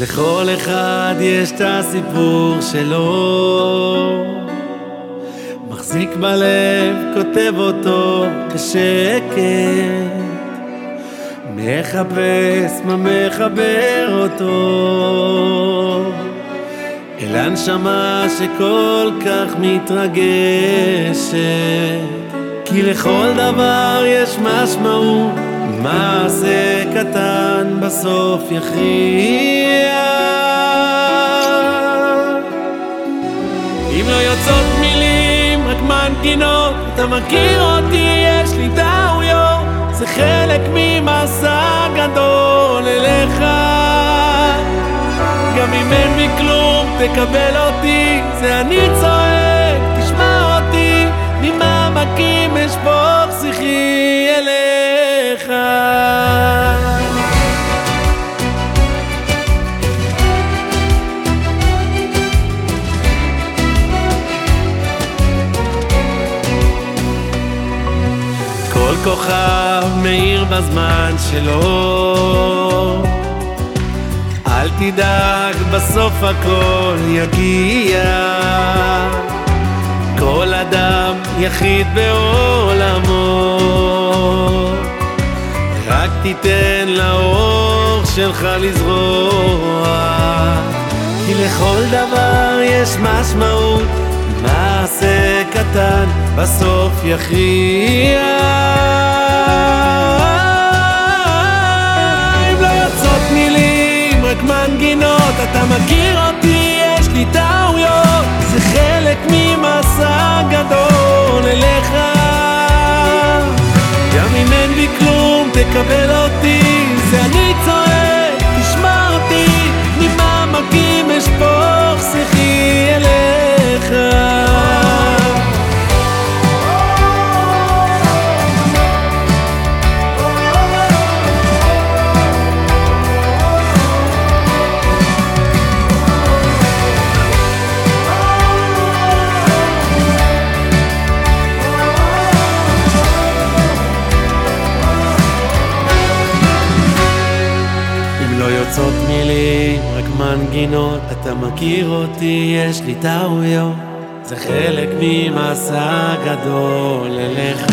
לכל אחד יש את הסיפור שלו. מחזיק בלב, כותב אותו בשקט. מחפש מה מחבר אותו. אל הנשמה שכל כך מתרגשת. כי לכל דבר יש משמעות מעשה קטן בסוף יכריע. אם לא יוצאות מילים, רק מנגינות. אתה מכיר אותי, יש לי טעויות. זה חלק ממסע גדול אליך. גם אם אין בי כלום, תקבל אותי. זה אני צועק, תשמע אותי. ממעמקים אשפוך שיחי כוכב מאיר בזמן שלו. אל תדאג, בסוף הכל יגיע. כל אדם יחיד בעולמו. רק תיתן לאור שלך לזרוע. כי לכל דבר יש משמעות מעשה קטן בסוף יכריע מנגינות אתה מכיר אותי, יש לי טעויות. זה חלק ממסע גדול אליך יוצאות מילים, רק מנגינות. אתה מכיר אותי, יש לי טעויות. זה חלק ממסע גדול אליך